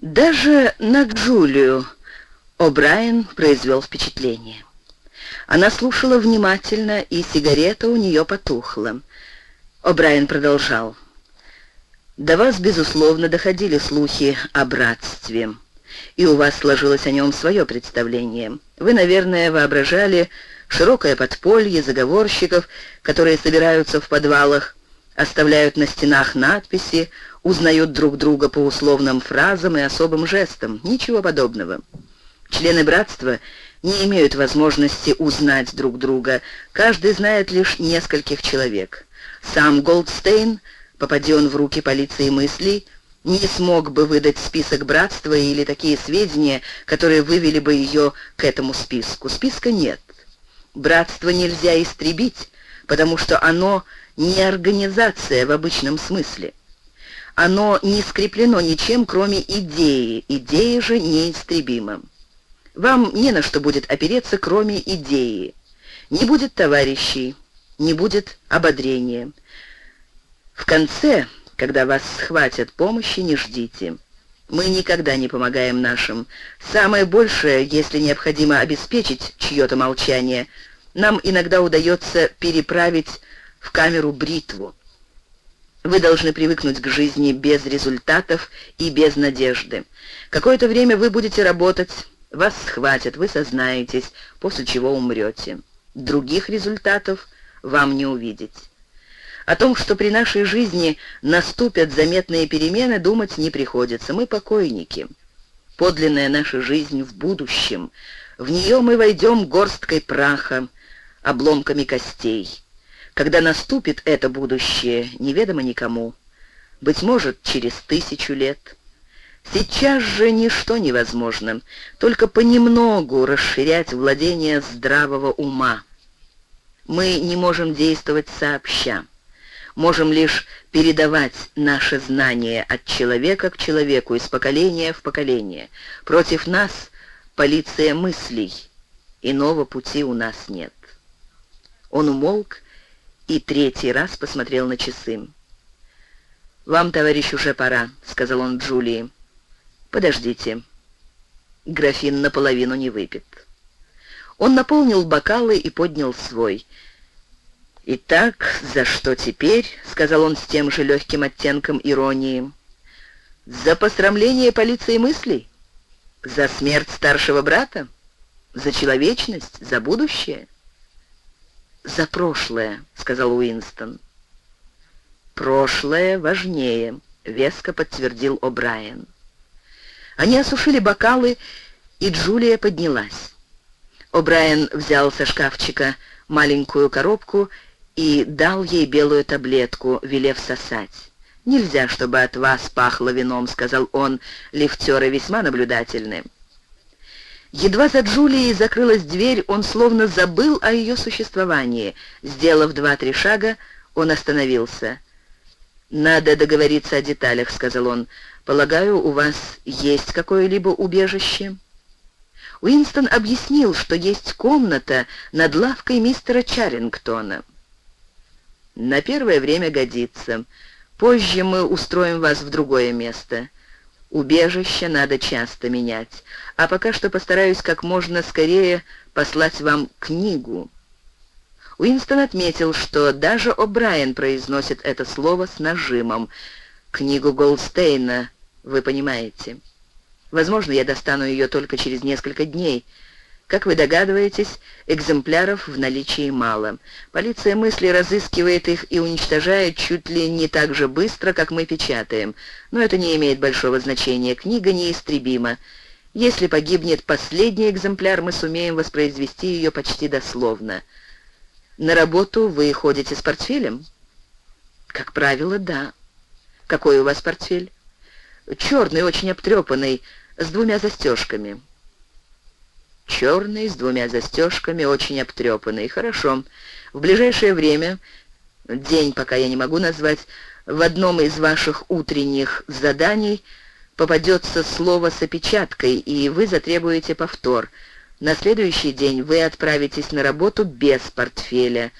Даже на Джулию О'Брайен произвел впечатление. Она слушала внимательно, и сигарета у нее потухла. О'Брайен продолжал. «До вас, безусловно, доходили слухи о братстве, и у вас сложилось о нем свое представление. Вы, наверное, воображали широкое подполье заговорщиков, которые собираются в подвалах, оставляют на стенах надписи, узнают друг друга по условным фразам и особым жестам. Ничего подобного. Члены братства не имеют возможности узнать друг друга. Каждый знает лишь нескольких человек. Сам Голдстейн, попади он в руки полиции мыслей, не смог бы выдать список братства или такие сведения, которые вывели бы ее к этому списку. Списка нет. Братство нельзя истребить, потому что оно не организация в обычном смысле. Оно не скреплено ничем, кроме идеи. Идея же неистребима. Вам не на что будет опереться, кроме идеи. Не будет товарищей, не будет ободрения. В конце, когда вас схватят, помощи не ждите. Мы никогда не помогаем нашим. Самое большее, если необходимо обеспечить чье-то молчание, нам иногда удается переправить в камеру бритву. Вы должны привыкнуть к жизни без результатов и без надежды. Какое-то время вы будете работать, вас схватят, вы сознаетесь, после чего умрете. Других результатов вам не увидеть. О том, что при нашей жизни наступят заметные перемены, думать не приходится. Мы покойники. Подлинная наша жизнь в будущем. В нее мы войдем горсткой праха, обломками костей. Когда наступит это будущее, неведомо никому. Быть может, через тысячу лет. Сейчас же ничто невозможно, только понемногу расширять владение здравого ума. Мы не можем действовать сообща можем лишь передавать наши знания от человека к человеку, из поколения в поколение. Против нас полиция мыслей, иного пути у нас нет. Он умолк и третий раз посмотрел на часы. «Вам, товарищ, уже пора», — сказал он Джулии. «Подождите. Графин наполовину не выпит». Он наполнил бокалы и поднял свой — «Итак, за что теперь?» — сказал он с тем же легким оттенком иронии. «За посрамление полиции мыслей? За смерть старшего брата? За человечность? За будущее?» «За прошлое», — сказал Уинстон. «Прошлое важнее», — веско подтвердил О'Брайен. Они осушили бокалы, и Джулия поднялась. О'Брайен взял со шкафчика маленькую коробку и дал ей белую таблетку, велев сосать. «Нельзя, чтобы от вас пахло вином», — сказал он, лифтеры весьма наблюдательны. Едва за Джулией закрылась дверь, он словно забыл о ее существовании. Сделав два-три шага, он остановился. «Надо договориться о деталях», — сказал он. «Полагаю, у вас есть какое-либо убежище?» Уинстон объяснил, что есть комната над лавкой мистера Чарингтона. На первое время годится. Позже мы устроим вас в другое место. Убежище надо часто менять. А пока что постараюсь как можно скорее послать вам книгу». Уинстон отметил, что даже О'Брайен произносит это слово с нажимом. «Книгу Голдстейна, вы понимаете. Возможно, я достану ее только через несколько дней». Как вы догадываетесь, экземпляров в наличии мало. Полиция мысли разыскивает их и уничтожает чуть ли не так же быстро, как мы печатаем. Но это не имеет большого значения. Книга неистребима. Если погибнет последний экземпляр, мы сумеем воспроизвести ее почти дословно. На работу вы ходите с портфелем? Как правило, да. Какой у вас портфель? Черный, очень обтрепанный, с двумя застежками черный, с двумя застежками, очень обтрепанный. Хорошо. В ближайшее время, день пока я не могу назвать, в одном из ваших утренних заданий попадется слово с опечаткой, и вы затребуете повтор. На следующий день вы отправитесь на работу без портфеля.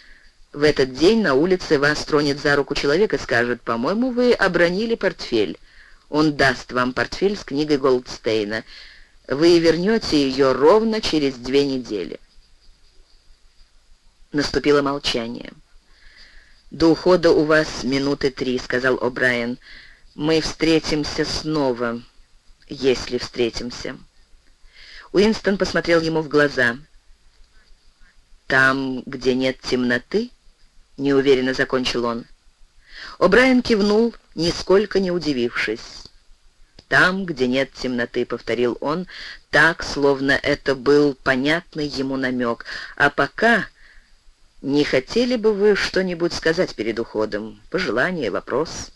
В этот день на улице вас тронет за руку человек и скажет, «По-моему, вы обронили портфель». Он даст вам портфель с книгой Голдстейна. Вы вернете ее ровно через две недели. Наступило молчание. «До ухода у вас минуты три», — сказал О'Брайен. «Мы встретимся снова, если встретимся». Уинстон посмотрел ему в глаза. «Там, где нет темноты?» — неуверенно закончил он. О'Брайен кивнул, нисколько не удивившись. «Там, где нет темноты», — повторил он, так, словно это был понятный ему намек. «А пока «Не хотели бы вы что-нибудь сказать перед уходом? Пожелание, вопрос?»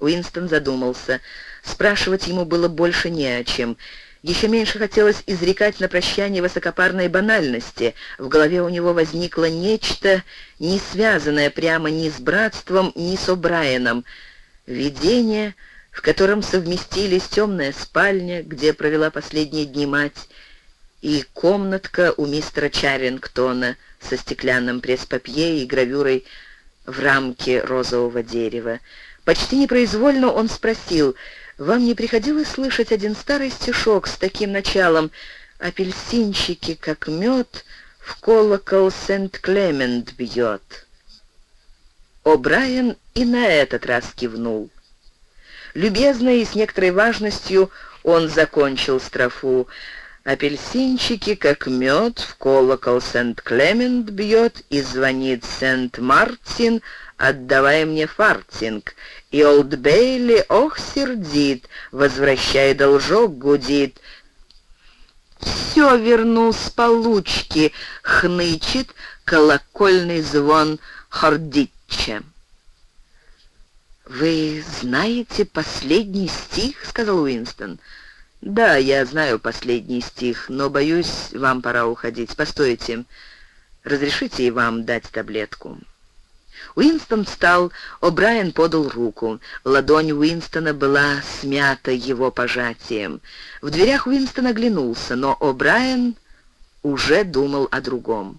Уинстон задумался. Спрашивать ему было больше не о чем. Еще меньше хотелось изрекать на прощание высокопарной банальности. В голове у него возникло нечто, не связанное прямо ни с братством, ни с О'Брайеном. Видение, в котором совместились темная спальня, где провела последние дни мать, и комнатка у мистера Чарингтона со стеклянным пресс-папье и гравюрой в рамке розового дерева. Почти непроизвольно он спросил, «Вам не приходилось слышать один старый стишок с таким началом «Апельсинчики, как мед, в колокол Сент-Клемент бьет»?» О'Брайен и на этот раз кивнул. Любезно и с некоторой важностью он закончил строфу Апельсинчики, как мед, в колокол Сент-Клемент бьет, и звонит Сент-Мартин, отдавай мне фартинг. И Олд Бейли, ох, сердит, возвращай должок, гудит. Все верну с получки, хнычет колокольный звон Хордитча. «Вы знаете последний стих?» — сказал Уинстон. «Да, я знаю последний стих, но, боюсь, вам пора уходить. Постойте, разрешите и вам дать таблетку». Уинстон встал, О'Брайен подал руку. Ладонь Уинстона была смята его пожатием. В дверях Уинстон оглянулся, но О'Брайен уже думал о другом.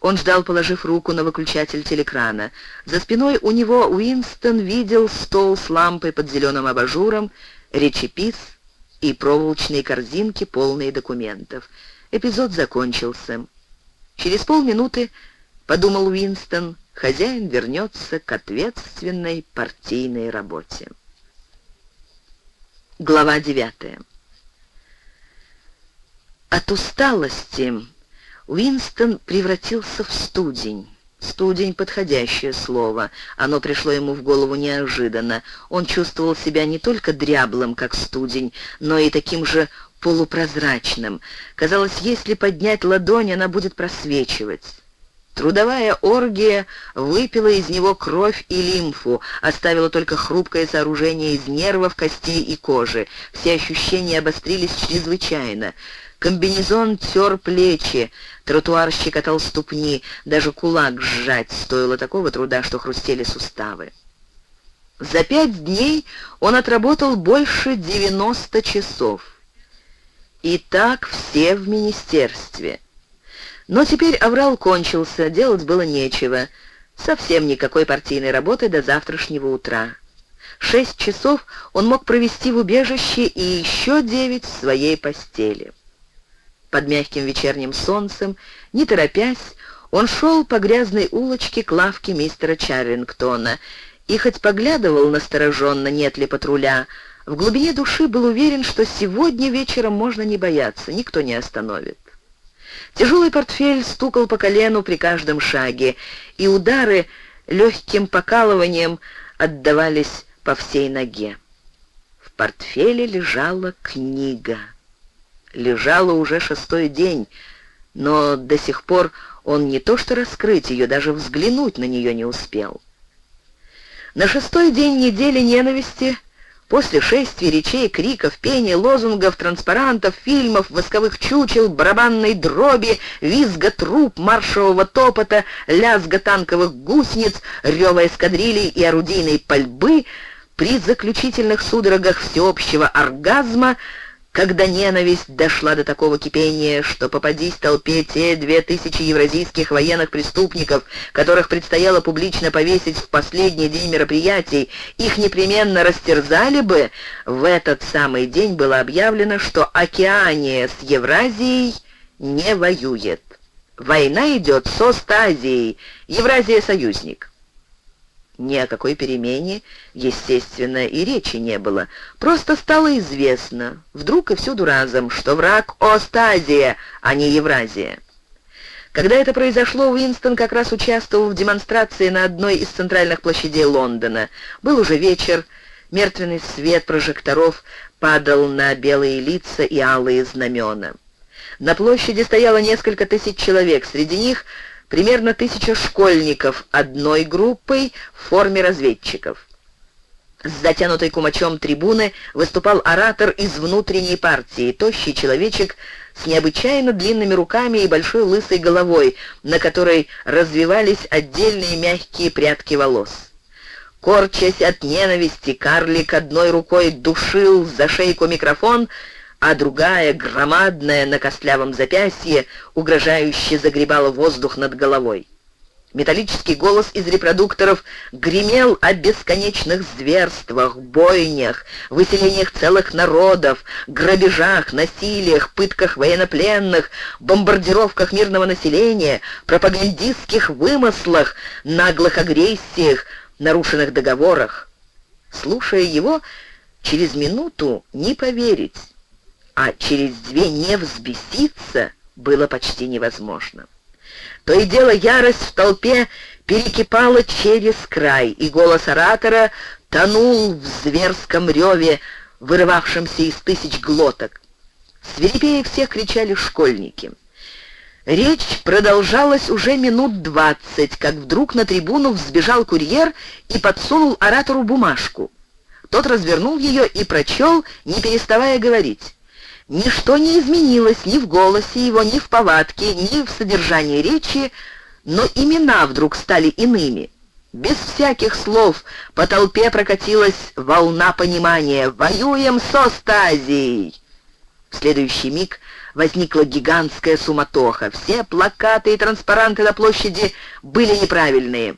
Он ждал, положив руку на выключатель телекрана. За спиной у него Уинстон видел стол с лампой под зеленым абажуром, речепис — и проволочные корзинки, полные документов. Эпизод закончился. Через полминуты, подумал Уинстон, хозяин вернется к ответственной партийной работе. Глава девятая. От усталости Уинстон превратился в студень. Студень — подходящее слово. Оно пришло ему в голову неожиданно. Он чувствовал себя не только дряблым, как студень, но и таким же полупрозрачным. Казалось, если поднять ладонь, она будет просвечивать. Трудовая оргия выпила из него кровь и лимфу, оставила только хрупкое сооружение из нервов, костей и кожи. Все ощущения обострились чрезвычайно. Комбинезон тер плечи, тротуар щекотал ступни, даже кулак сжать стоило такого труда, что хрустели суставы. За пять дней он отработал больше 90 часов. И так все в министерстве. Но теперь аврал кончился, делать было нечего. Совсем никакой партийной работы до завтрашнего утра. Шесть часов он мог провести в убежище и еще девять в своей постели. Под мягким вечерним солнцем, не торопясь, он шел по грязной улочке к лавке мистера Чаррингтона и хоть поглядывал настороженно, нет ли патруля, в глубине души был уверен, что сегодня вечером можно не бояться, никто не остановит. Тяжелый портфель стукал по колену при каждом шаге, и удары легким покалыванием отдавались по всей ноге. В портфеле лежала книга лежала уже шестой день, но до сих пор он не то что раскрыть ее, даже взглянуть на нее не успел. На шестой день недели ненависти, после шествий, речей, криков, пения, лозунгов, транспарантов, фильмов, восковых чучел, барабанной дроби, визга труп, маршевого топота, лязга танковых гусениц, рева эскадрилей и орудийной пальбы, при заключительных судорогах всеобщего оргазма когда ненависть дошла до такого кипения, что попадись толпе те две тысячи евразийских военных преступников, которых предстояло публично повесить в последний день мероприятий, их непременно растерзали бы, в этот самый день было объявлено, что Океания с Евразией не воюет. Война идет с Остазией, Евразия союзник. Ни о какой перемене, естественно, и речи не было. Просто стало известно, вдруг и всюду разом, что враг Остазия, а не Евразия. Когда это произошло, Уинстон как раз участвовал в демонстрации на одной из центральных площадей Лондона. Был уже вечер, мертвенный свет прожекторов падал на белые лица и алые знамена. На площади стояло несколько тысяч человек, среди них примерно тысяча школьников одной группой в форме разведчиков. С затянутой кумачом трибуны выступал оратор из внутренней партии, тощий человечек с необычайно длинными руками и большой лысой головой, на которой развивались отдельные мягкие прядки волос. Корчась от ненависти, карлик одной рукой душил за шейку микрофон, а другая, громадная, на костлявом запястье, угрожающе загребала воздух над головой. Металлический голос из репродукторов гремел о бесконечных зверствах, бойнях, выселениях целых народов, грабежах, насилиях, пытках военнопленных, бомбардировках мирного населения, пропагандистских вымыслах, наглых агрессиях, нарушенных договорах. Слушая его, через минуту не поверить, а через две не взбеситься было почти невозможно. То и дело ярость в толпе перекипала через край, и голос оратора тонул в зверском реве, вырывавшемся из тысяч глоток. Свирепее всех кричали школьники. Речь продолжалась уже минут двадцать, как вдруг на трибуну взбежал курьер и подсунул оратору бумажку. Тот развернул ее и прочел, не переставая говорить. Ничто не изменилось ни в голосе его, ни в повадке, ни в содержании речи, но имена вдруг стали иными. Без всяких слов по толпе прокатилась волна понимания «Воюем со Стазией!» В следующий миг возникла гигантская суматоха. Все плакаты и транспаранты на площади были неправильные.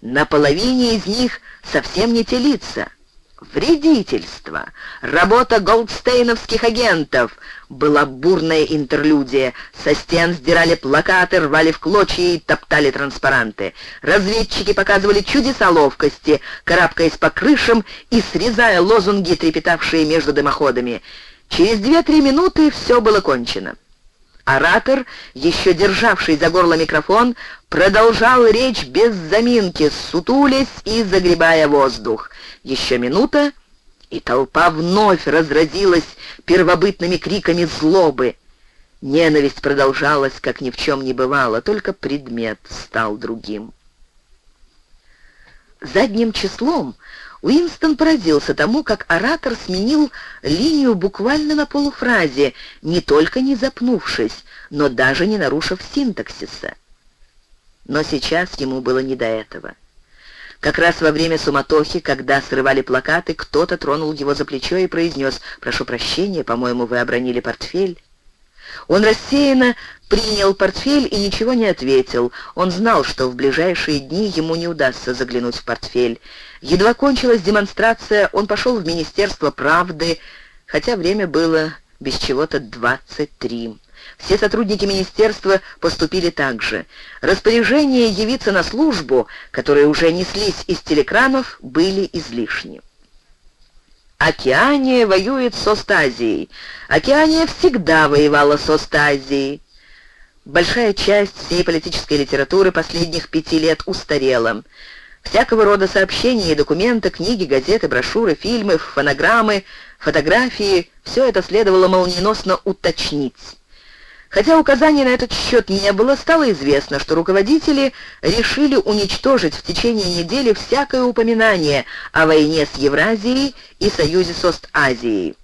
На половине из них совсем не те лица. Вредительство, работа голдстейновских агентов. Была бурная интерлюдия. Со стен сдирали плакаты, рвали в клочья и топтали транспаранты. Разведчики показывали чудеса ловкости, карабкаясь по крышам и срезая лозунги, трепетавшие между дымоходами. Через две-три минуты все было кончено. Оратор, еще державший за горло микрофон, продолжал речь без заминки, сутулясь и загребая воздух. Еще минута, и толпа вновь разразилась первобытными криками злобы. Ненависть продолжалась, как ни в чем не бывало, только предмет стал другим. Задним числом Уинстон поразился тому, как оратор сменил линию буквально на полуфразе, не только не запнувшись, но даже не нарушив синтаксиса. Но сейчас ему было не до этого. Как раз во время суматохи, когда срывали плакаты, кто-то тронул его за плечо и произнес «Прошу прощения, по-моему, вы обронили портфель». Он рассеянно принял портфель и ничего не ответил. Он знал, что в ближайшие дни ему не удастся заглянуть в портфель. Едва кончилась демонстрация, он пошел в Министерство правды, хотя время было без чего-то 23. Все сотрудники министерства поступили так же. Распоряжения явиться на службу, которые уже неслись из телекранов, были излишни. Океания воюет с Остазией. Океания всегда воевала с Остазией. Большая часть всей политической литературы последних пяти лет устарела. Всякого рода сообщения и документы, книги, газеты, брошюры, фильмы, фонограммы, фотографии — все это следовало молниеносно уточнить. Хотя указаний на этот счет не было, стало известно, что руководители решили уничтожить в течение недели всякое упоминание о войне с Евразией и союзе с Ост-Азией.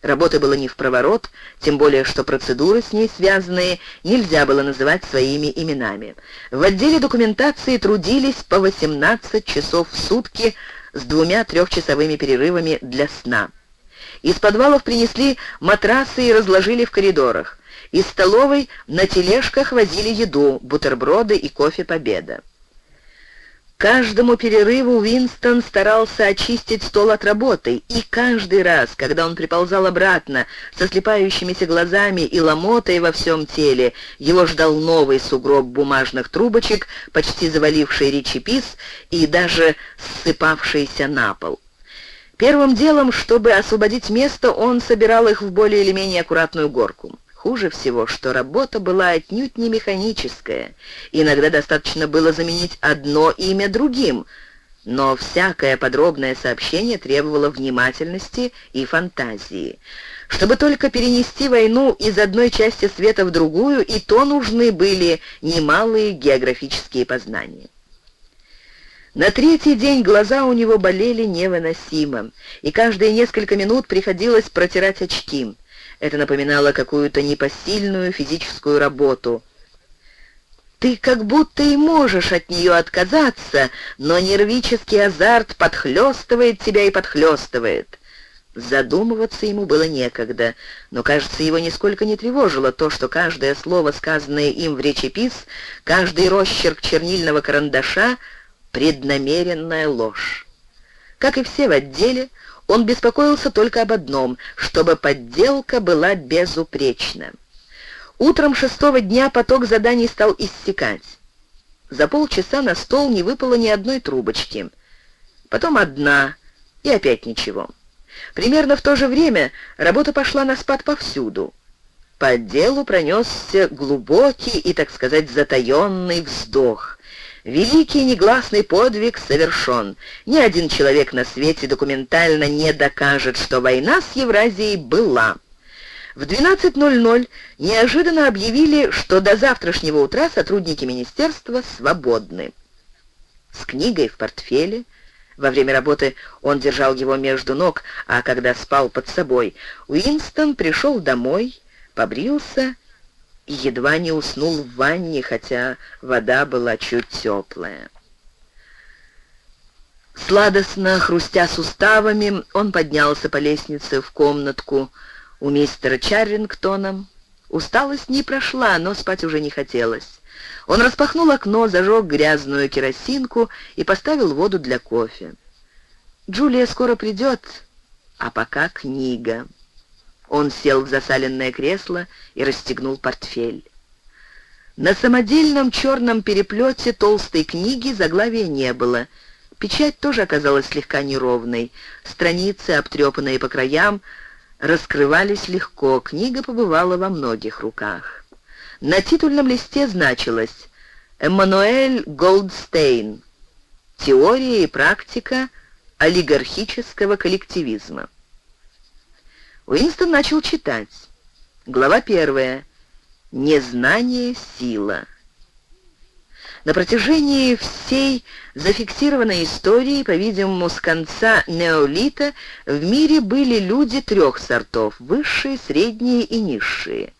Работы было не в проворот, тем более что процедуры с ней связанные нельзя было называть своими именами. В отделе документации трудились по 18 часов в сутки с двумя трехчасовыми перерывами для сна. Из подвалов принесли матрасы и разложили в коридорах. Из столовой на тележках возили еду, бутерброды и кофе «Победа». Каждому перерыву Уинстон старался очистить стол от работы, и каждый раз, когда он приползал обратно со слепающимися глазами и ломотой во всем теле, его ждал новый сугроб бумажных трубочек, почти заваливший речепис и даже ссыпавшийся на пол. Первым делом, чтобы освободить место, он собирал их в более или менее аккуратную горку. Хуже всего, что работа была отнюдь не механическая. Иногда достаточно было заменить одно имя другим, но всякое подробное сообщение требовало внимательности и фантазии. Чтобы только перенести войну из одной части света в другую, и то нужны были немалые географические познания. На третий день глаза у него болели невыносимо, и каждые несколько минут приходилось протирать очки. Это напоминало какую-то непосильную физическую работу. Ты как будто и можешь от нее отказаться, но нервический азарт подхлестывает тебя и подхлестывает. Задумываться ему было некогда, но, кажется, его нисколько не тревожило то, что каждое слово, сказанное им в речепис, каждый росчерк чернильного карандаша — преднамеренная ложь. Как и все в отделе, он беспокоился только об одном, чтобы подделка была безупречна. Утром шестого дня поток заданий стал иссякать. За полчаса на стол не выпало ни одной трубочки. Потом одна, и опять ничего. Примерно в то же время работа пошла на спад повсюду. По отделу пронесся глубокий и, так сказать, затаенный вздох. Великий негласный подвиг совершен. Ни один человек на свете документально не докажет, что война с Евразией была. В 12.00 неожиданно объявили, что до завтрашнего утра сотрудники министерства свободны. С книгой в портфеле, во время работы он держал его между ног, а когда спал под собой, Уинстон пришел домой, побрился и едва не уснул в ванне, хотя вода была чуть теплая. Сладостно хрустя суставами, он поднялся по лестнице в комнатку у мистера Чаррингтона. Усталость не прошла, но спать уже не хотелось. Он распахнул окно, зажег грязную керосинку и поставил воду для кофе. Джулия скоро придет, а пока книга. Он сел в засаленное кресло и расстегнул портфель. На самодельном черном переплете толстой книги заглавия не было. Печать тоже оказалась слегка неровной. Страницы, обтрепанные по краям, раскрывались легко. Книга побывала во многих руках. На титульном листе значилось «Эммануэль Голдстейн. Теория и практика олигархического коллективизма». Уинстон начал читать. Глава первая. Незнание — сила. На протяжении всей зафиксированной истории, по-видимому, с конца неолита, в мире были люди трех сортов — высшие, средние и низшие.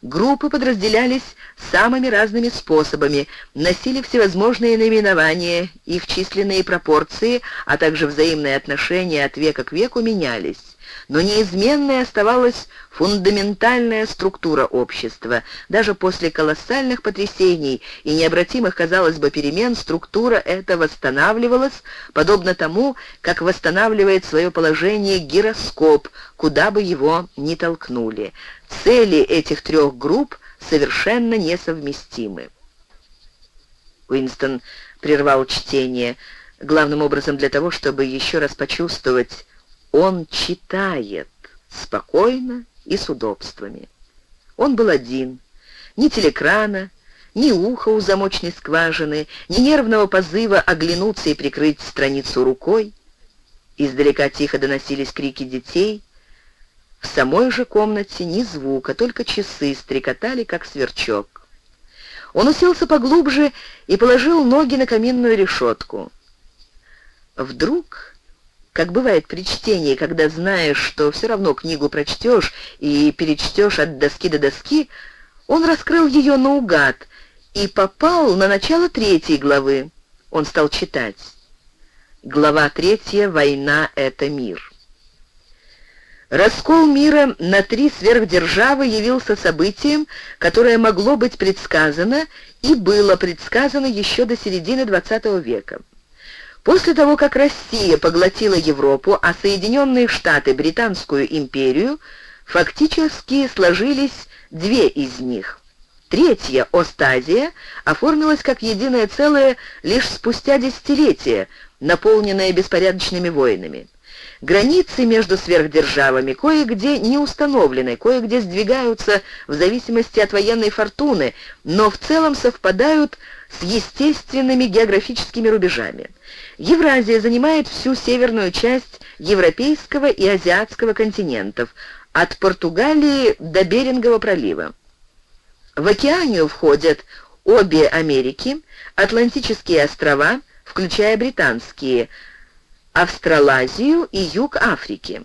Группы подразделялись самыми разными способами, носили всевозможные наименования, их численные пропорции, а также взаимные отношения от века к веку менялись но неизменной оставалась фундаментальная структура общества. Даже после колоссальных потрясений и необратимых, казалось бы, перемен структура эта восстанавливалась, подобно тому, как восстанавливает свое положение гироскоп, куда бы его ни толкнули. Цели этих трех групп совершенно несовместимы. Уинстон прервал чтение, главным образом для того, чтобы еще раз почувствовать, он читает спокойно и с удобствами. Он был один. Ни телекрана, ни уха у замочной скважины, ни нервного позыва оглянуться и прикрыть страницу рукой. Издалека тихо доносились крики детей. В самой же комнате ни звука, только часы стрекотали, как сверчок. Он уселся поглубже и положил ноги на каминную решетку. Вдруг как бывает при чтении, когда знаешь, что все равно книгу прочтешь и перечтешь от доски до доски, он раскрыл ее наугад и попал на начало третьей главы. Он стал читать. Глава третья «Война — это мир». Раскол мира на три сверхдержавы явился событием, которое могло быть предсказано и было предсказано еще до середины XX века. После того, как Россия поглотила Европу, а Соединенные Штаты — Британскую империю, фактически сложились две из них. Третья, Остазия, оформилась как единое целое лишь спустя десятилетия, наполненное беспорядочными войнами. Границы между сверхдержавами кое-где не установлены, кое-где сдвигаются в зависимости от военной фортуны, но в целом совпадают с естественными географическими рубежами. Евразия занимает всю северную часть европейского и азиатского континентов, от Португалии до Берингового пролива. В океанию входят обе Америки, Атлантические острова, включая британские, Австралазию и юг Африки.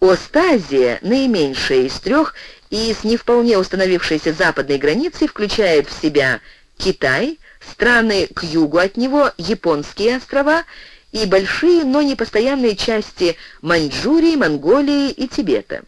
Остазия, наименьшая из трех и с не вполне установившейся западной границей, включает в себя Китай, страны к югу от него, японские острова и большие, но непостоянные части Маньчжурии, Монголии и Тибета.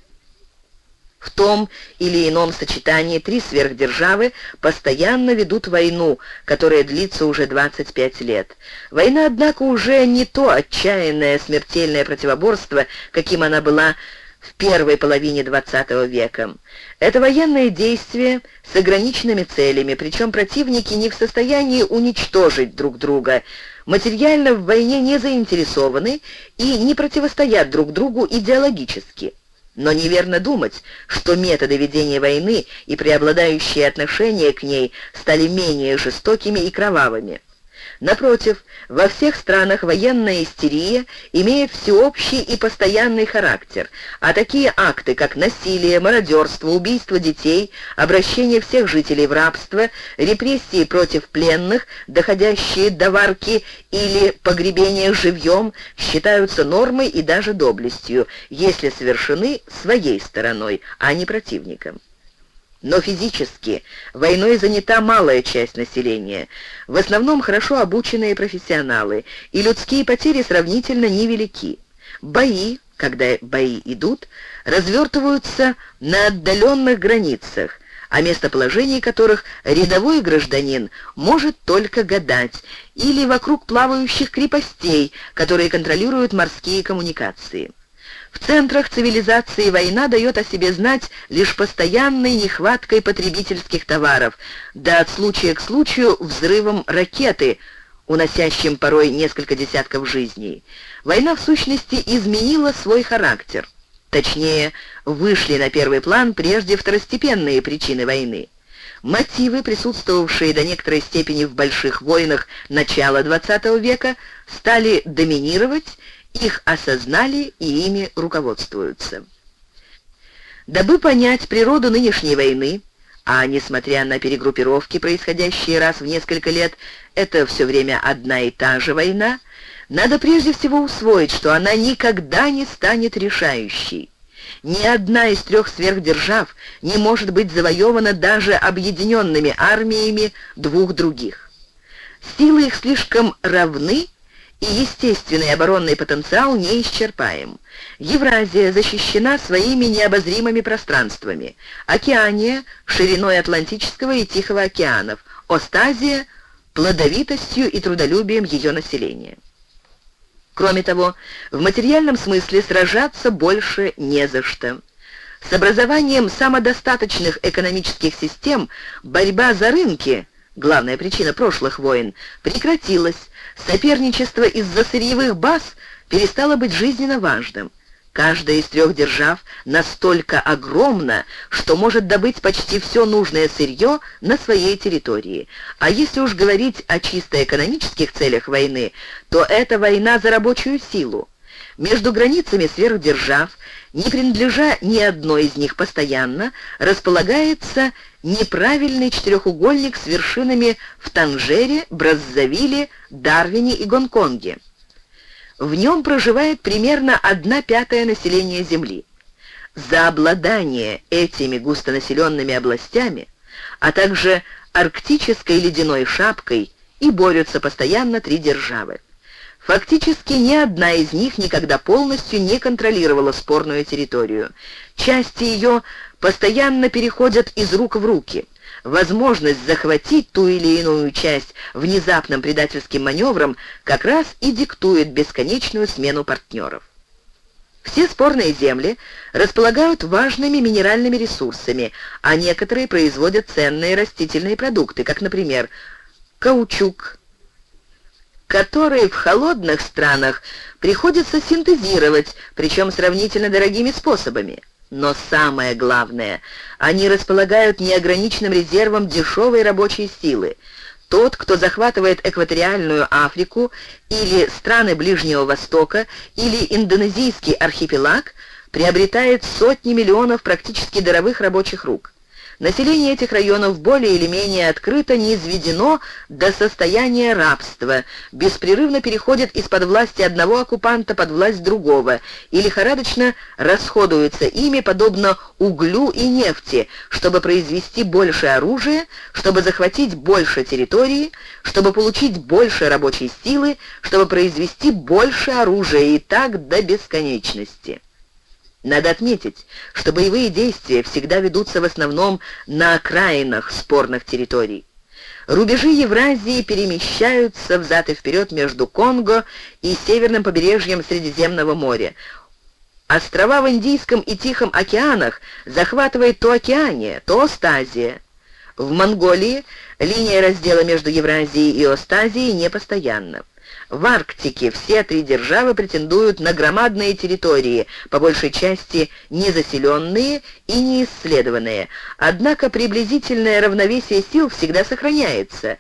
В том или ином сочетании три сверхдержавы постоянно ведут войну, которая длится уже 25 лет. Война, однако, уже не то отчаянное смертельное противоборство, каким она была в первой половине XX века. Это военные действия с ограниченными целями, причем противники не в состоянии уничтожить друг друга, материально в войне не заинтересованы и не противостоят друг другу идеологически. Но неверно думать, что методы ведения войны и преобладающие отношения к ней стали менее жестокими и кровавыми. Напротив, во всех странах военная истерия имеет всеобщий и постоянный характер, а такие акты, как насилие, мародерство, убийство детей, обращение всех жителей в рабство, репрессии против пленных, доходящие до варки или погребения живьем, считаются нормой и даже доблестью, если совершены своей стороной, а не противником. Но физически войной занята малая часть населения, в основном хорошо обученные профессионалы, и людские потери сравнительно невелики. Бои, когда бои идут, развертываются на отдаленных границах, о местоположении которых рядовой гражданин может только гадать, или вокруг плавающих крепостей, которые контролируют морские коммуникации. В центрах цивилизации война дает о себе знать лишь постоянной нехваткой потребительских товаров, да от случая к случаю взрывом ракеты, уносящим порой несколько десятков жизней. Война, в сущности, изменила свой характер. Точнее, вышли на первый план прежде второстепенные причины войны. Мотивы, присутствовавшие до некоторой степени в больших войнах начала XX века, стали доминировать их осознали и ими руководствуются. Дабы понять природу нынешней войны, а несмотря на перегруппировки, происходящие раз в несколько лет, это все время одна и та же война, надо прежде всего усвоить, что она никогда не станет решающей. Ни одна из трех сверхдержав не может быть завоевана даже объединенными армиями двух других. Силы их слишком равны, и естественный оборонный потенциал неисчерпаем. Евразия защищена своими необозримыми пространствами. Океания — шириной Атлантического и Тихого океанов. Остазия — плодовитостью и трудолюбием ее населения. Кроме того, в материальном смысле сражаться больше не за что. С образованием самодостаточных экономических систем борьба за рынки, главная причина прошлых войн, прекратилась, Соперничество из-за сырьевых баз перестало быть жизненно важным. Каждая из трех держав настолько огромна, что может добыть почти все нужное сырье на своей территории. А если уж говорить о чисто экономических целях войны, то это война за рабочую силу. Между границами сверхдержав, не принадлежа ни одной из них постоянно, располагается неправильный четырехугольник с вершинами в Танжере, Браззавиле, Дарвине и Гонконге. В нем проживает примерно одна пятая населения Земли. За обладание этими густонаселенными областями, а также арктической ледяной шапкой и борются постоянно три державы. Фактически ни одна из них никогда полностью не контролировала спорную территорию. Части ее постоянно переходят из рук в руки. Возможность захватить ту или иную часть внезапным предательским маневром как раз и диктует бесконечную смену партнеров. Все спорные земли располагают важными минеральными ресурсами, а некоторые производят ценные растительные продукты, как, например, каучук, который в холодных странах приходится синтезировать, причем сравнительно дорогими способами. Но самое главное, они располагают неограниченным резервом дешевой рабочей силы. Тот, кто захватывает экваториальную Африку или страны Ближнего Востока или индонезийский архипелаг, приобретает сотни миллионов практически даровых рабочих рук. Население этих районов более или менее открыто не изведено до состояния рабства, беспрерывно переходит из-под власти одного оккупанта под власть другого и лихорадочно расходуется ими подобно углю и нефти, чтобы произвести больше оружия, чтобы захватить больше территории, чтобы получить больше рабочей силы, чтобы произвести больше оружия и так до бесконечности. Надо отметить, что боевые действия всегда ведутся в основном на окраинах спорных территорий. Рубежи Евразии перемещаются взад и вперед между Конго и северным побережьем Средиземного моря. Острова в Индийском и Тихом океанах захватывает то Океания, то Остазия. В Монголии линия раздела между Евразией и Остазией непостоянна. В Арктике все три державы претендуют на громадные территории, по большей части незаселенные и неисследованные, однако приблизительное равновесие сил всегда сохраняется,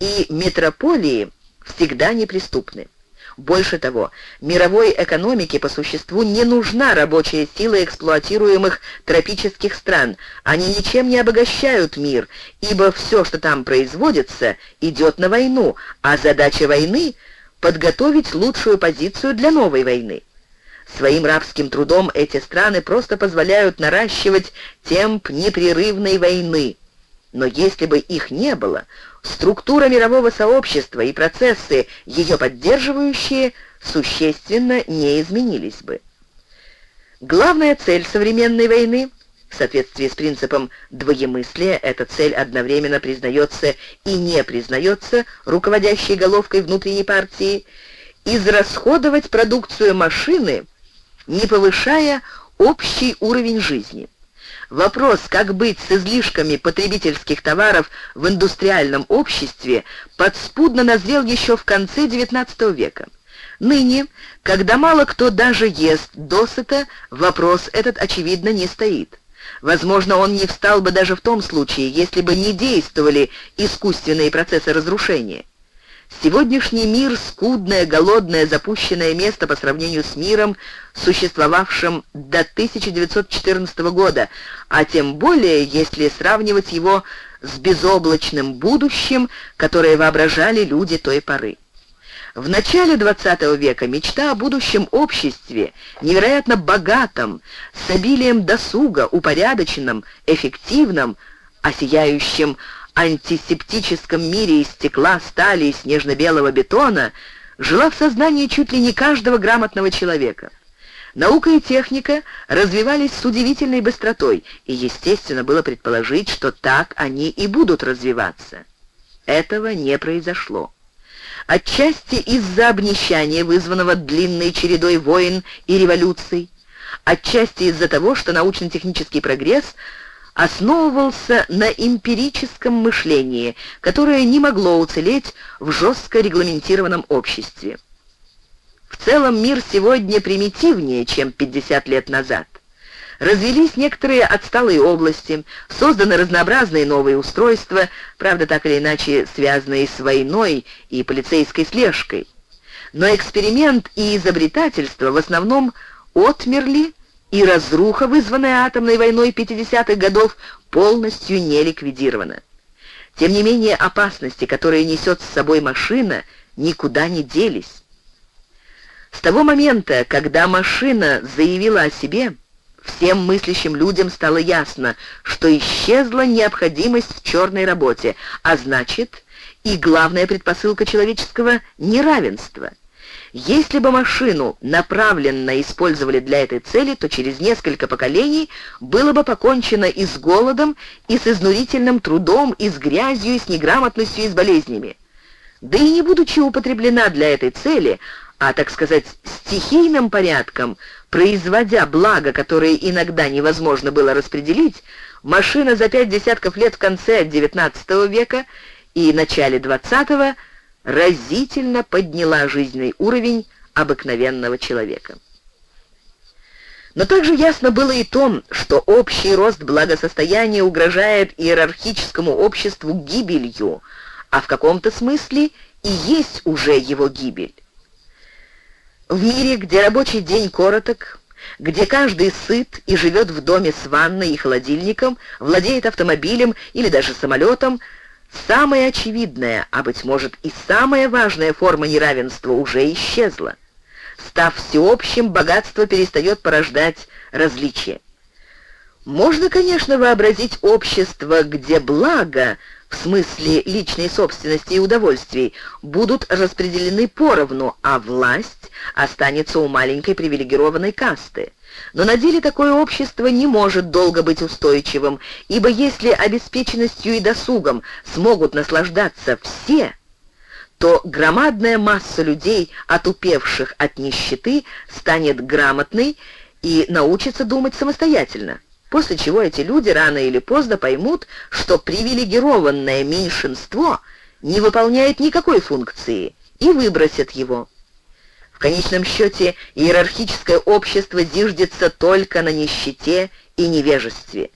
и метрополии всегда неприступны. Больше того, мировой экономике по существу не нужна рабочая сила эксплуатируемых тропических стран. Они ничем не обогащают мир, ибо все, что там производится, идет на войну, а задача войны — подготовить лучшую позицию для новой войны. Своим рабским трудом эти страны просто позволяют наращивать темп непрерывной войны. Но если бы их не было, структура мирового сообщества и процессы, ее поддерживающие, существенно не изменились бы. Главная цель современной войны в соответствии с принципом двоемыслия эта цель одновременно признается и не признается руководящей головкой внутренней партии, израсходовать продукцию машины, не повышая общий уровень жизни. Вопрос, как быть с излишками потребительских товаров в индустриальном обществе, подспудно назрел еще в конце XIX века. Ныне, когда мало кто даже ест досыта, вопрос этот, очевидно, не стоит. Возможно, он не встал бы даже в том случае, если бы не действовали искусственные процессы разрушения. Сегодняшний мир — скудное, голодное, запущенное место по сравнению с миром, существовавшим до 1914 года, а тем более, если сравнивать его с безоблачным будущим, которое воображали люди той поры. В начале XX века мечта о будущем обществе, невероятно богатом, с обилием досуга, упорядоченном, эффективном, осияющем антисептическом мире из стекла, стали и снежно-белого бетона, жила в сознании чуть ли не каждого грамотного человека. Наука и техника развивались с удивительной быстротой, и естественно было предположить, что так они и будут развиваться. Этого не произошло. Отчасти из-за обнищания, вызванного длинной чередой войн и революций, отчасти из-за того, что научно-технический прогресс основывался на эмпирическом мышлении, которое не могло уцелеть в жестко регламентированном обществе. В целом мир сегодня примитивнее, чем 50 лет назад. Развелись некоторые отсталые области, созданы разнообразные новые устройства, правда, так или иначе связанные с войной и полицейской слежкой. Но эксперимент и изобретательство в основном отмерли, и разруха, вызванная атомной войной 50-х годов, полностью не ликвидирована. Тем не менее, опасности, которые несет с собой машина, никуда не делись. С того момента, когда машина заявила о себе, Всем мыслящим людям стало ясно, что исчезла необходимость в черной работе, а значит и главная предпосылка человеческого неравенства. Если бы машину направленно использовали для этой цели, то через несколько поколений было бы покончено и с голодом, и с изнурительным трудом, и с грязью, и с неграмотностью, и с болезнями. Да и не будучи употреблена для этой цели, а, так сказать, стихийным порядком, производя благо, которое иногда невозможно было распределить, машина за пять десятков лет в конце XIX века и начале XX разительно подняла жизненный уровень обыкновенного человека. Но также ясно было и то, что общий рост благосостояния угрожает иерархическому обществу гибелью, а в каком-то смысле и есть уже его гибель. В мире, где рабочий день короток, где каждый сыт и живет в доме с ванной и холодильником, владеет автомобилем или даже самолетом, самая очевидная, а, быть может, и самая важная форма неравенства уже исчезла. Став всеобщим, богатство перестает порождать различия. Можно, конечно, вообразить общество, где благо в смысле личной собственности и удовольствий, будут распределены поровну, а власть останется у маленькой привилегированной касты. Но на деле такое общество не может долго быть устойчивым, ибо если обеспеченностью и досугом смогут наслаждаться все, то громадная масса людей, отупевших от нищеты, станет грамотной и научится думать самостоятельно после чего эти люди рано или поздно поймут, что привилегированное меньшинство не выполняет никакой функции и выбросят его. В конечном счете иерархическое общество зиждется только на нищете и невежестве.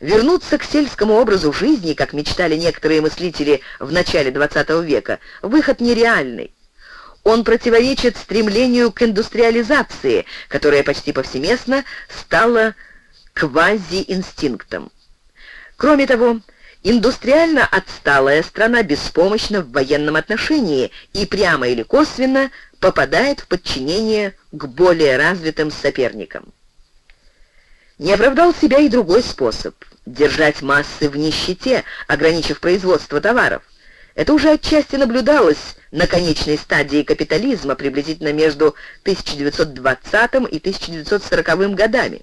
Вернуться к сельскому образу жизни, как мечтали некоторые мыслители в начале XX века, выход нереальный. Он противоречит стремлению к индустриализации, которая почти повсеместно стала квази-инстинктом. Кроме того, индустриально отсталая страна беспомощна в военном отношении и прямо или косвенно попадает в подчинение к более развитым соперникам. Не оправдал себя и другой способ – держать массы в нищете, ограничив производство товаров. Это уже отчасти наблюдалось на конечной стадии капитализма, приблизительно между 1920 и 1940 годами.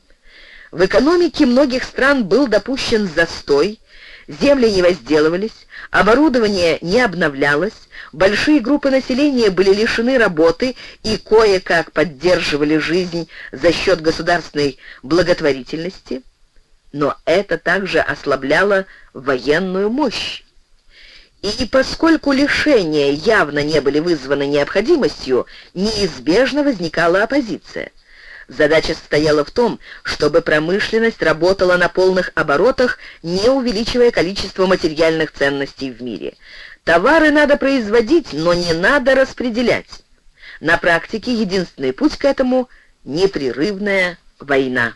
В экономике многих стран был допущен застой, земли не возделывались, оборудование не обновлялось, большие группы населения были лишены работы и кое-как поддерживали жизнь за счет государственной благотворительности. Но это также ослабляло военную мощь. И поскольку лишения явно не были вызваны необходимостью, неизбежно возникала оппозиция. Задача состояла в том, чтобы промышленность работала на полных оборотах, не увеличивая количество материальных ценностей в мире. Товары надо производить, но не надо распределять. На практике единственный путь к этому — непрерывная война.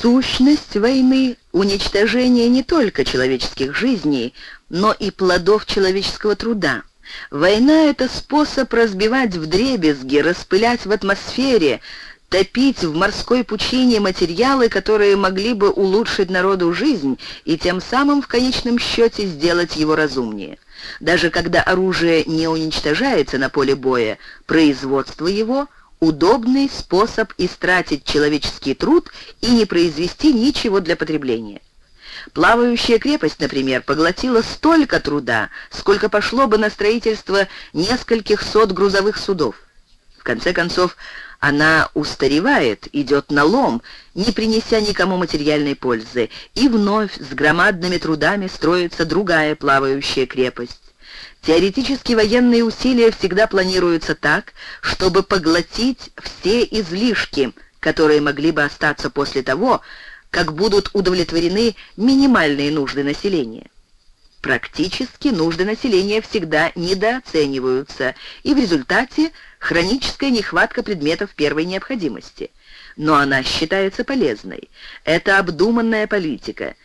Сущность войны — уничтожение не только человеческих жизней, но и плодов человеческого труда. Война — это способ разбивать вдребезги, распылять в атмосфере, топить в морской пучине материалы, которые могли бы улучшить народу жизнь и тем самым в конечном счете сделать его разумнее. Даже когда оружие не уничтожается на поле боя, производство его — удобный способ истратить человеческий труд и не произвести ничего для потребления. Плавающая крепость, например, поглотила столько труда, сколько пошло бы на строительство нескольких сот грузовых судов. В конце концов, она устаревает, идет на лом, не принеся никому материальной пользы, и вновь с громадными трудами строится другая плавающая крепость. Теоретически военные усилия всегда планируются так, чтобы поглотить все излишки, которые могли бы остаться после того, как будут удовлетворены минимальные нужды населения. Практически нужды населения всегда недооцениваются, и в результате хроническая нехватка предметов первой необходимости. Но она считается полезной. Это обдуманная политика.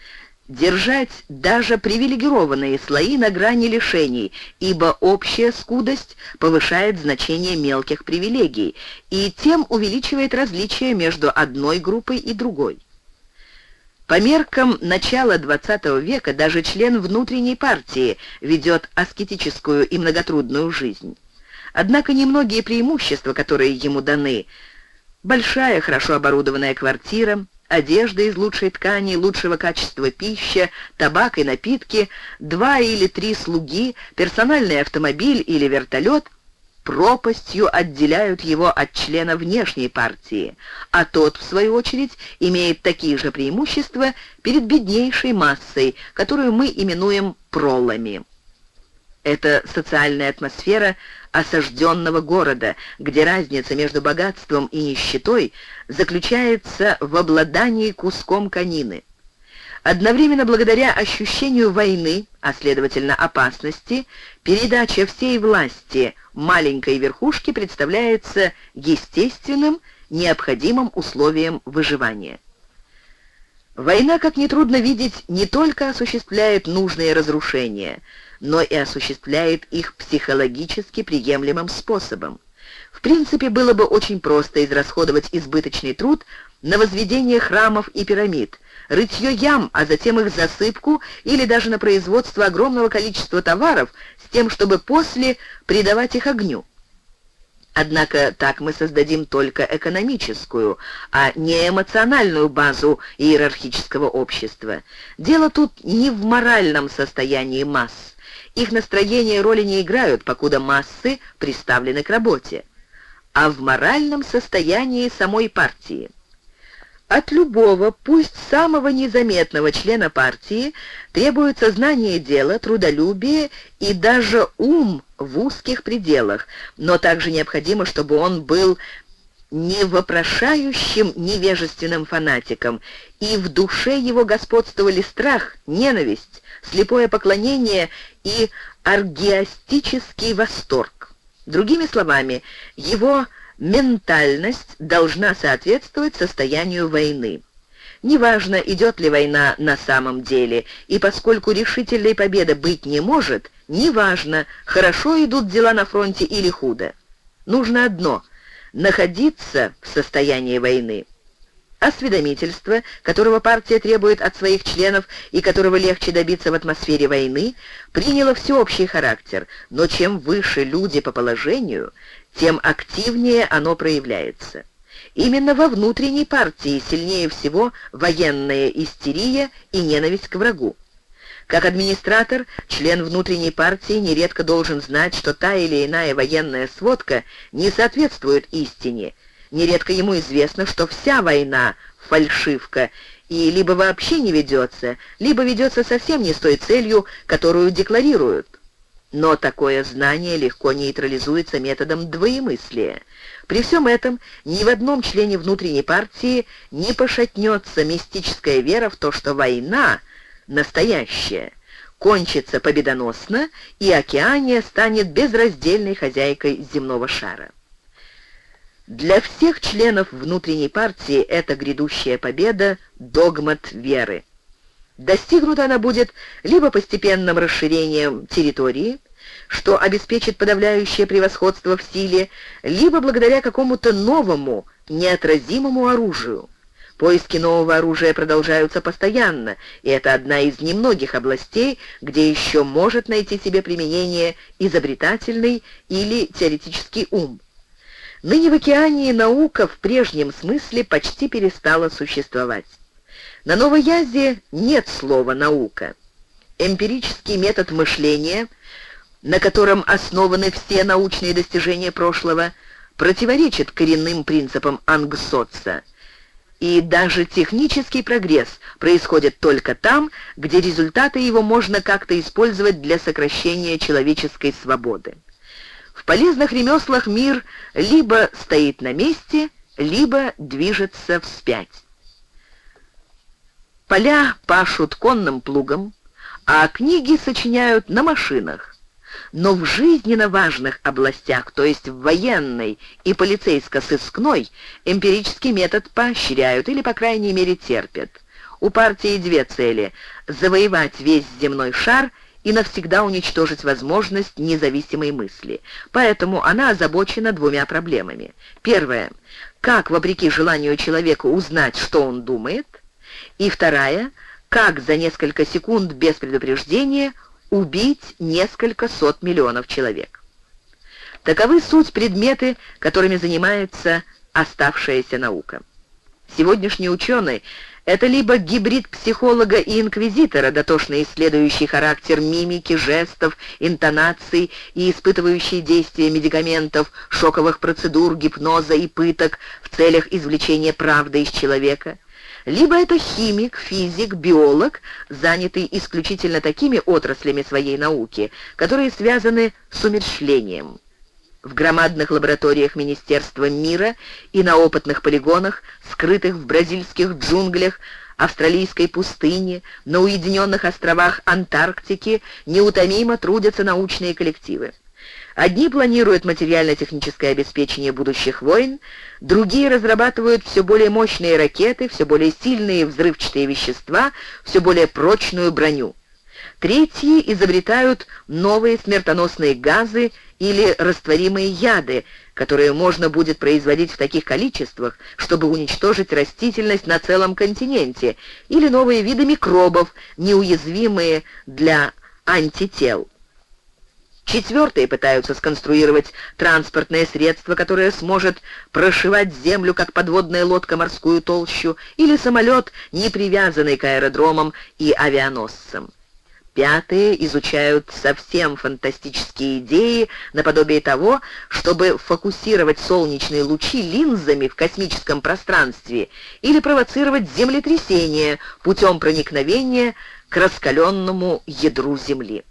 Держать даже привилегированные слои на грани лишений, ибо общая скудость повышает значение мелких привилегий и тем увеличивает различия между одной группой и другой. По меркам начала XX века даже член внутренней партии ведет аскетическую и многотрудную жизнь. Однако немногие преимущества, которые ему даны, большая, хорошо оборудованная квартира, одежда из лучшей ткани, лучшего качества пища, табак и напитки, два или три слуги, персональный автомобиль или вертолет пропастью отделяют его от члена внешней партии, а тот, в свою очередь, имеет такие же преимущества перед беднейшей массой, которую мы именуем пролами. Это социальная атмосфера осажденного города, где разница между богатством и нищетой заключается в обладании куском конины. Одновременно благодаря ощущению войны, а следовательно опасности, передача всей власти маленькой верхушке представляется естественным, необходимым условием выживания. Война, как нетрудно видеть, не только осуществляет нужные разрушения, но и осуществляет их психологически приемлемым способом. В принципе, было бы очень просто израсходовать избыточный труд на возведение храмов и пирамид, рытье ям, а затем их засыпку или даже на производство огромного количества товаров с тем, чтобы после придавать их огню. Однако так мы создадим только экономическую, а не эмоциональную базу иерархического общества. Дело тут не в моральном состоянии масс. Их настроение роли не играют, покуда массы приставлены к работе, а в моральном состоянии самой партии. От любого, пусть самого незаметного члена партии требуется знание дела, трудолюбие и даже ум в узких пределах, но также необходимо, чтобы он был не вопрошающим невежественным фанатиком, и в душе его господствовали страх, ненависть, слепое поклонение и аргиастический восторг. Другими словами, его ментальность должна соответствовать состоянию войны. Неважно, идет ли война на самом деле, и поскольку решительной победы быть не может, неважно, хорошо идут дела на фронте или худо. Нужно одно — находиться в состоянии войны. Осведомительство, которого партия требует от своих членов и которого легче добиться в атмосфере войны, приняло всеобщий характер, но чем выше люди по положению, тем активнее оно проявляется. Именно во внутренней партии сильнее всего военная истерия и ненависть к врагу. Как администратор, член внутренней партии нередко должен знать, что та или иная военная сводка не соответствует истине. Нередко ему известно, что вся война — фальшивка, и либо вообще не ведется, либо ведется совсем не с той целью, которую декларируют. Но такое знание легко нейтрализуется методом двоемыслия. При всем этом ни в одном члене внутренней партии не пошатнется мистическая вера в то, что война настоящая кончится победоносно, и Океания станет безраздельной хозяйкой земного шара. Для всех членов внутренней партии эта грядущая победа – догмат веры. Достигнута она будет либо постепенным расширением территории, что обеспечит подавляющее превосходство в силе, либо благодаря какому-то новому, неотразимому оружию. Поиски нового оружия продолжаются постоянно, и это одна из немногих областей, где еще может найти себе применение изобретательный или теоретический ум. Ныне в океане наука в прежнем смысле почти перестала существовать. На Новой Язе нет слова «наука». Эмпирический метод мышления, на котором основаны все научные достижения прошлого, противоречит коренным принципам Ангсоца. И даже технический прогресс происходит только там, где результаты его можно как-то использовать для сокращения человеческой свободы. В полезных ремеслах мир либо стоит на месте, либо движется вспять. Поля пашут конным плугом, а книги сочиняют на машинах. Но в жизненно важных областях, то есть в военной и полицейско-сыскной, эмпирический метод поощряют или, по крайней мере, терпят. У партии две цели – завоевать весь земной шар и навсегда уничтожить возможность независимой мысли. Поэтому она озабочена двумя проблемами. Первое – как, вопреки желанию человека, узнать, что он думает – и вторая — как за несколько секунд без предупреждения убить несколько сот миллионов человек. Таковы суть предметы, которыми занимается оставшаяся наука. Сегодняшний ученый — это либо гибрид психолога и инквизитора, дотошно исследующий характер мимики, жестов, интонаций и испытывающий действие медикаментов, шоковых процедур, гипноза и пыток в целях извлечения правды из человека, либо это химик, физик, биолог, занятый исключительно такими отраслями своей науки, которые связаны с умерщвлением в громадных лабораториях Министерства мира и на опытных полигонах, скрытых в бразильских джунглях, австралийской пустыне, на уединенных островах Антарктики неутомимо трудятся научные коллективы. Одни планируют материально-техническое обеспечение будущих войн, другие разрабатывают все более мощные ракеты, все более сильные взрывчатые вещества, все более прочную броню. Третьи изобретают новые смертоносные газы или растворимые яды, которые можно будет производить в таких количествах, чтобы уничтожить растительность на целом континенте, или новые виды микробов, неуязвимые для антител. Четвертые пытаются сконструировать транспортное средство, которое сможет прошивать землю, как подводная лодка морскую толщу, или самолет, не привязанный к аэродромам и авианосцам. Пятые изучают совсем фантастические идеи, наподобие того, чтобы фокусировать солнечные лучи линзами в космическом пространстве или провоцировать землетрясение путем проникновения к раскаленному ядру Земли.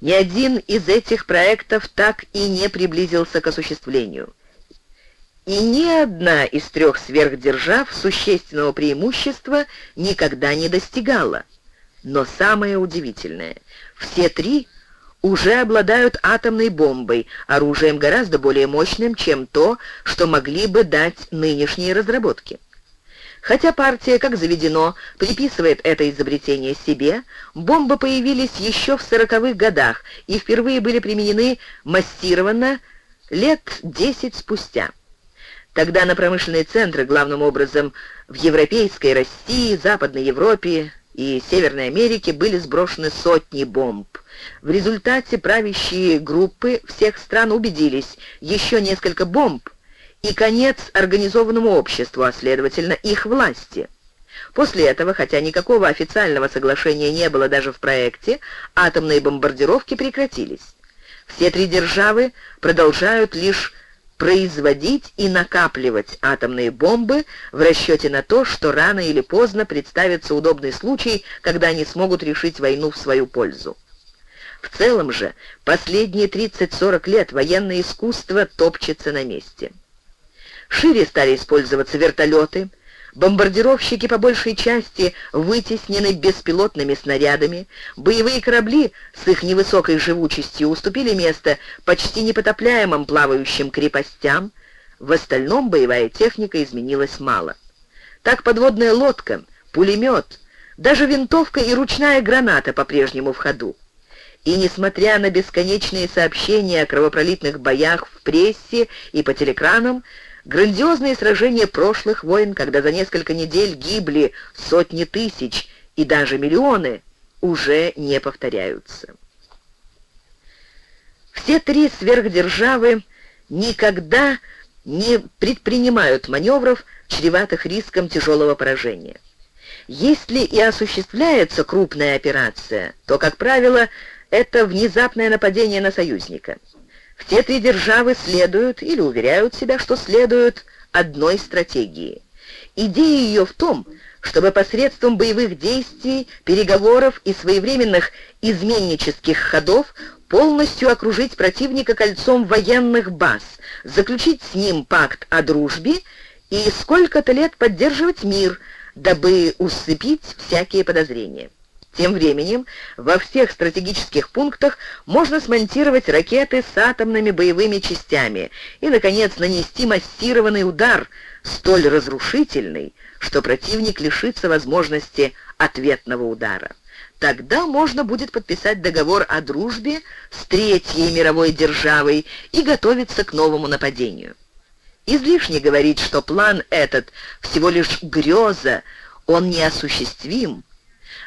Ни один из этих проектов так и не приблизился к осуществлению. И ни одна из трех сверхдержав существенного преимущества никогда не достигала. Но самое удивительное, все три уже обладают атомной бомбой, оружием гораздо более мощным, чем то, что могли бы дать нынешние разработки. Хотя партия, как заведено, приписывает это изобретение себе, бомбы появились еще в сороковых годах и впервые были применены массированно лет десять спустя. Тогда на промышленные центры, главным образом в Европейской России, Западной Европе, и Северной Америке были сброшены сотни бомб. В результате правящие группы всех стран убедились, еще несколько бомб и конец организованному обществу, а следовательно их власти. После этого, хотя никакого официального соглашения не было даже в проекте, атомные бомбардировки прекратились. Все три державы продолжают лишь производить и накапливать атомные бомбы в расчете на то, что рано или поздно представится удобный случай, когда они смогут решить войну в свою пользу. В целом же, последние 30-40 лет военное искусство топчется на месте. Шире стали использоваться вертолеты, Бомбардировщики по большей части вытеснены беспилотными снарядами, боевые корабли с их невысокой живучестью уступили место почти непотопляемым плавающим крепостям, в остальном боевая техника изменилась мало. Так подводная лодка, пулемет, даже винтовка и ручная граната по-прежнему в ходу. И несмотря на бесконечные сообщения о кровопролитных боях в прессе и по телекранам, Грандиозные сражения прошлых войн, когда за несколько недель гибли сотни тысяч и даже миллионы, уже не повторяются. Все три сверхдержавы никогда не предпринимают маневров, чреватых риском тяжелого поражения. Если и осуществляется крупная операция, то, как правило, это внезапное нападение на союзника. Все три державы следуют или уверяют себя, что следуют одной стратегии. Идея ее в том, чтобы посредством боевых действий, переговоров и своевременных изменнических ходов полностью окружить противника кольцом военных баз, заключить с ним пакт о дружбе и сколько-то лет поддерживать мир, дабы усыпить всякие подозрения. Тем временем во всех стратегических пунктах можно смонтировать ракеты с атомными боевыми частями и, наконец, нанести массированный удар, столь разрушительный, что противник лишится возможности ответного удара. Тогда можно будет подписать договор о дружбе с Третьей мировой державой и готовиться к новому нападению. Излишне говорить, что план этот всего лишь греза, он неосуществим,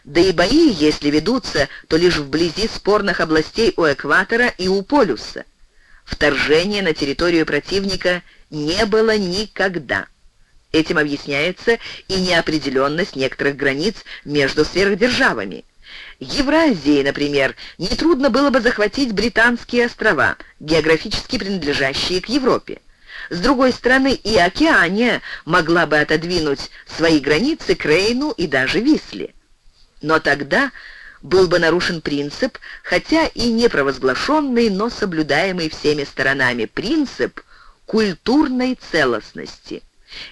да и бои, если ведутся, то лишь вблизи спорных областей у экватора и у полюса. вторжения на территорию противника не было никогда. Этим объясняется и неопределенность некоторых границ между сверхдержавами. Евразии, например, нетрудно было бы захватить британские острова, географически принадлежащие к Европе. С другой стороны, и Океания могла бы отодвинуть свои границы к Рейну и даже Висле. Но тогда был бы нарушен принцип, хотя и не провозглашенный, но соблюдаемый всеми сторонами принцип культурной целостности.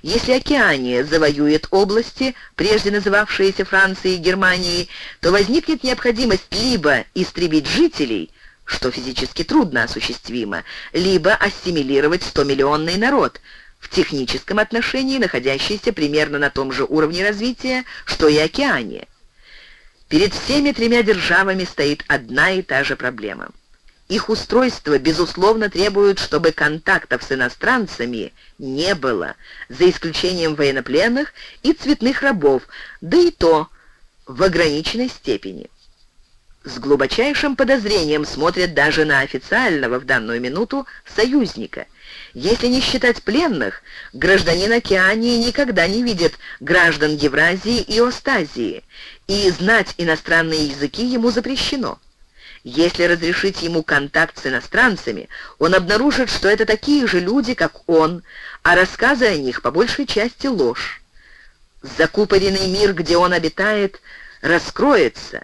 Если Океания завоюет области, прежде называвшиеся Францией и Германией, то возникнет необходимость либо истребить жителей, что физически трудно осуществимо, либо ассимилировать 100-миллионный народ, в техническом отношении находящийся примерно на том же уровне развития, что и Океания. Перед всеми тремя державами стоит одна и та же проблема. Их устройство, безусловно, требует, чтобы контактов с иностранцами не было, за исключением военнопленных и цветных рабов, да и то в ограниченной степени. С глубочайшим подозрением смотрят даже на официального в данную минуту союзника. Если не считать пленных, гражданин Океании никогда не видит граждан Евразии и Остазии, и знать иностранные языки ему запрещено. Если разрешить ему контакт с иностранцами, он обнаружит, что это такие же люди, как он, а рассказы о них по большей части ложь. Закупоренный мир, где он обитает, раскроется,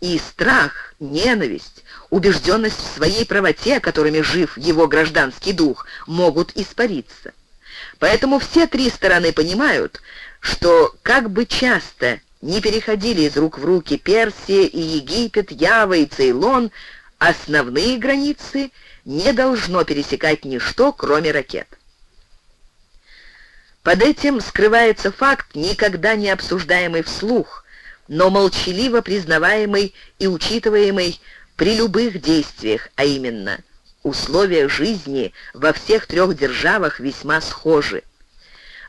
и страх, ненависть, убежденность в своей правоте, которыми жив его гражданский дух, могут испариться. Поэтому все три стороны понимают, что как бы часто не переходили из рук в руки Персия и Египет, Ява и Цейлон, основные границы не должно пересекать ничто, кроме ракет. Под этим скрывается факт, никогда не обсуждаемый вслух, но молчаливо признаваемый и учитываемый при любых действиях, а именно условия жизни во всех трех державах весьма схожи.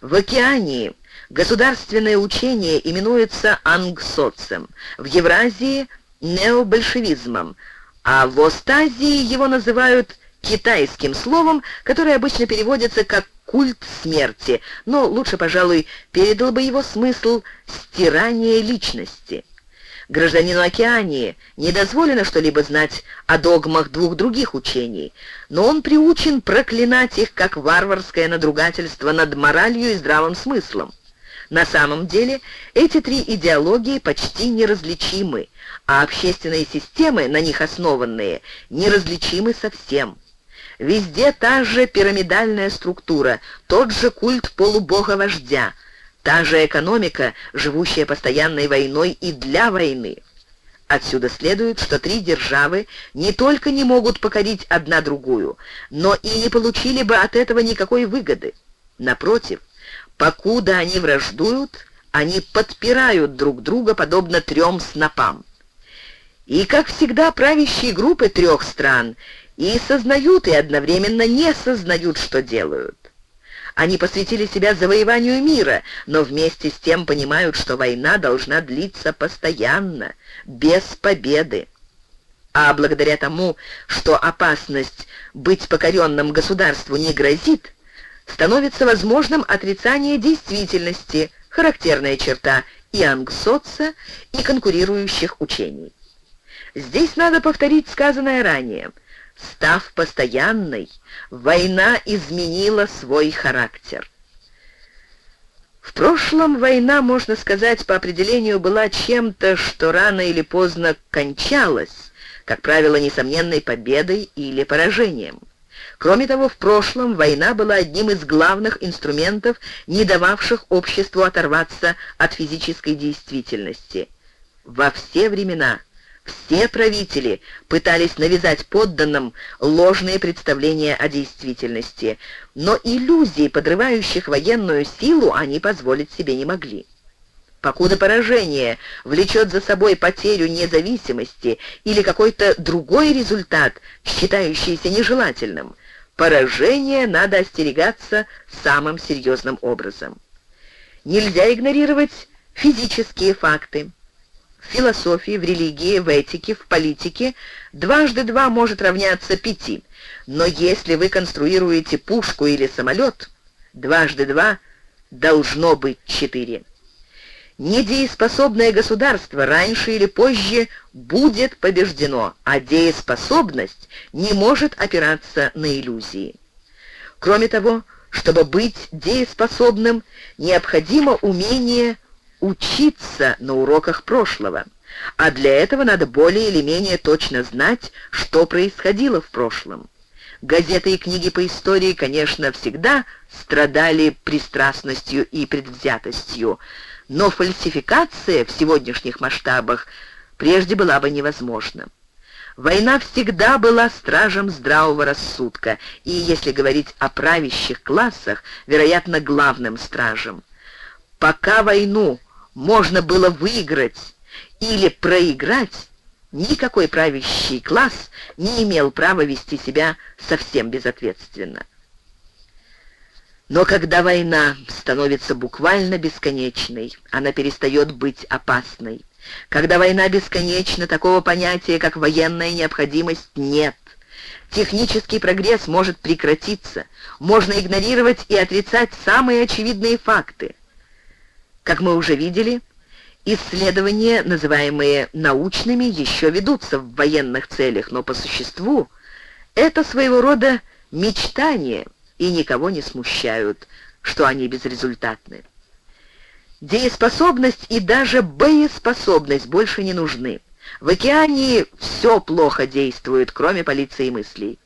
В океании Государственное учение именуется ангсоцем, в Евразии – необольшевизмом, а в Остазии его называют китайским словом, которое обычно переводится как «культ смерти», но лучше, пожалуй, передал бы его смысл «стирание личности». Гражданину Океании не дозволено что-либо знать о догмах двух других учений, но он приучен проклинать их как варварское надругательство над моралью и здравым смыслом. На самом деле эти три идеологии почти неразличимы, а общественные системы, на них основанные, неразличимы совсем. Везде та же пирамидальная структура, тот же культ полубога-вождя, та же экономика, живущая постоянной войной и для войны. Отсюда следует, что три державы не только не могут покорить одна другую, но и не получили бы от этого никакой выгоды. Напротив, Покуда они враждуют, они подпирают друг друга, подобно трем снопам. И, как всегда, правящие группы трех стран и сознают, и одновременно не сознают, что делают. Они посвятили себя завоеванию мира, но вместе с тем понимают, что война должна длиться постоянно, без победы. А благодаря тому, что опасность быть покоренным государству не грозит, становится возможным отрицание действительности, характерная черта и ангсоца, и конкурирующих учений. Здесь надо повторить сказанное ранее. Став постоянной, война изменила свой характер. В прошлом война, можно сказать, по определению была чем-то, что рано или поздно кончалось, как правило, несомненной победой или поражением. Кроме того, в прошлом война была одним из главных инструментов, не дававших обществу оторваться от физической действительности. Во все времена все правители пытались навязать подданным ложные представления о действительности, но иллюзий, подрывающих военную силу, они позволить себе не могли. Покуда поражение влечет за собой потерю независимости или какой-то другой результат, считающийся нежелательным, поражения надо остерегаться самым серьезным образом. Нельзя игнорировать физические факты. В философии, в религии, в этике, в политике дважды два может равняться пяти. Но если вы конструируете пушку или самолет, дважды два должно быть четыре. Недееспособное государство раньше или позже будет побеждено, а дееспособность не может опираться на иллюзии. Кроме того, чтобы быть дееспособным, необходимо умение учиться на уроках прошлого, а для этого надо более или менее точно знать, что происходило в прошлом. Газеты и книги по истории, конечно, всегда страдали пристрастностью и предвзятостью, но фальсификация в сегодняшних масштабах прежде была бы невозможна. Война всегда была стражем здравого рассудка, и, если говорить о правящих классах, вероятно, главным стражем. Пока войну можно было выиграть или проиграть, никакой правящий класс не имел права вести себя совсем безответственно. Но когда война становится буквально бесконечной, она перестает быть опасной. Когда война бесконечна, такого понятия, как военная необходимость, нет. Технический прогресс может прекратиться, можно игнорировать и отрицать самые очевидные факты. Как мы уже видели, исследования, называемые научными, еще ведутся в военных целях, но по существу это своего рода мечтание – и никого не смущают, что они безрезультатны. Дееспособность и даже боеспособность больше не нужны. В океане все плохо действует, кроме полиции мыслей.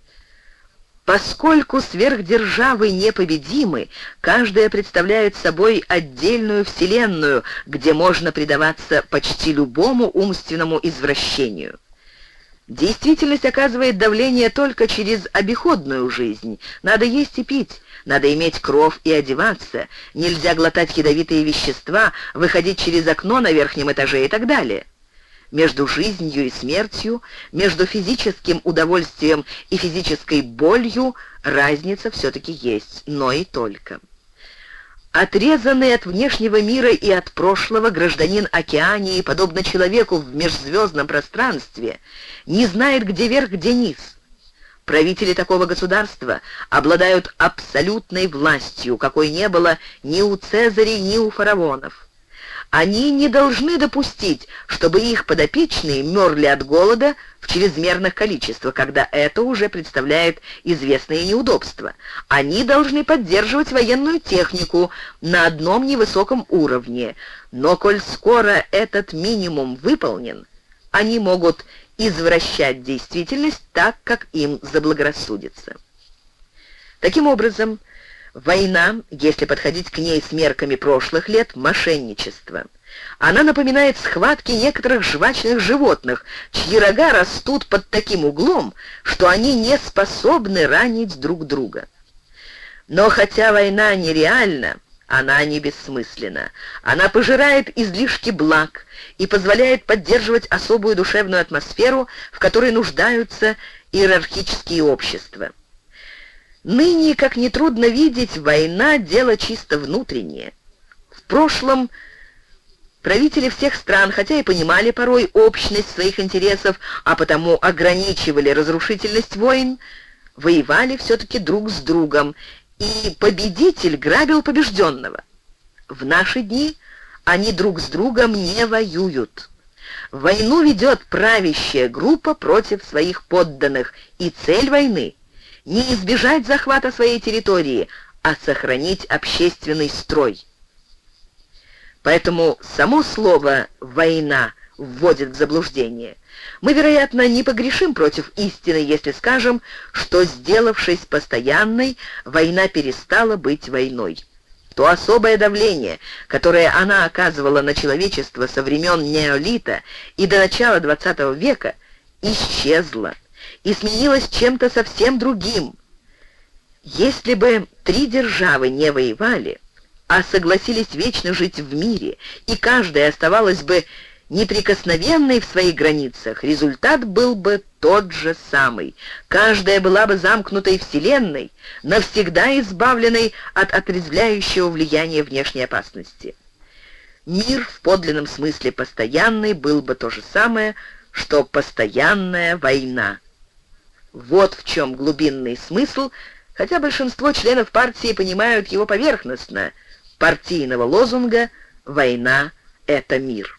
Поскольку сверхдержавы непобедимы, каждая представляет собой отдельную вселенную, где можно предаваться почти любому умственному извращению. Действительность оказывает давление только через обиходную жизнь. Надо есть и пить, надо иметь кров и одеваться, нельзя глотать ядовитые вещества, выходить через окно на верхнем этаже и так далее. Между жизнью и смертью, между физическим удовольствием и физической болью разница все-таки есть, но и только. Отрезанный от внешнего мира и от прошлого, гражданин Океании, подобно человеку в межзвездном пространстве, не знает, где верх, где низ. Правители такого государства обладают абсолютной властью, какой не было ни у Цезарей, ни у фараонов. Они не должны допустить, чтобы их подопечные мерли от голода в чрезмерных количествах, когда это уже представляет известные неудобства. Они должны поддерживать военную технику на одном невысоком уровне, но коль скоро этот минимум выполнен, они могут извращать действительность так, как им заблагорассудится. Таким образом, Война, если подходить к ней с мерками прошлых лет, мошенничество. Она напоминает схватки некоторых жвачных животных, чьи рога растут под таким углом, что они не способны ранить друг друга. Но хотя война нереальна, она не бессмысленна. Она пожирает излишки благ и позволяет поддерживать особую душевную атмосферу, в которой нуждаются иерархические общества. Ныне, как нетрудно видеть, война — дело чисто внутреннее. В прошлом правители всех стран, хотя и понимали порой общность своих интересов, а потому ограничивали разрушительность войн, воевали все-таки друг с другом, и победитель грабил побежденного. В наши дни они друг с другом не воюют. Войну ведет правящая группа против своих подданных, и цель войны — не избежать захвата своей территории, а сохранить общественный строй. Поэтому само слово «война» вводит в заблуждение. Мы, вероятно, не погрешим против истины, если скажем, что, сделавшись постоянной, война перестала быть войной. То особое давление, которое она оказывала на человечество со времен неолита и до начала XX века, исчезло и сменилось чем-то совсем другим. Если бы три державы не воевали, а согласились вечно жить в мире, и каждая оставалась бы неприкосновенной в своих границах, результат был бы тот же самый. Каждая была бы замкнутой вселенной, навсегда избавленной от отрезвляющего влияния внешней опасности. Мир в подлинном смысле постоянный был бы то же самое, что постоянная война. Вот в чем глубинный смысл, хотя большинство членов партии понимают его поверхностно. Партийного лозунга «Война — это мир».